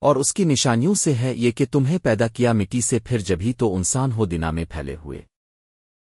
اور اس کی نشانیوں سے ہے یہ کہ تمہیں پیدا کیا مٹی سے پھر جبھی تو انسان ہو دنا میں پھیلے ہوئے۔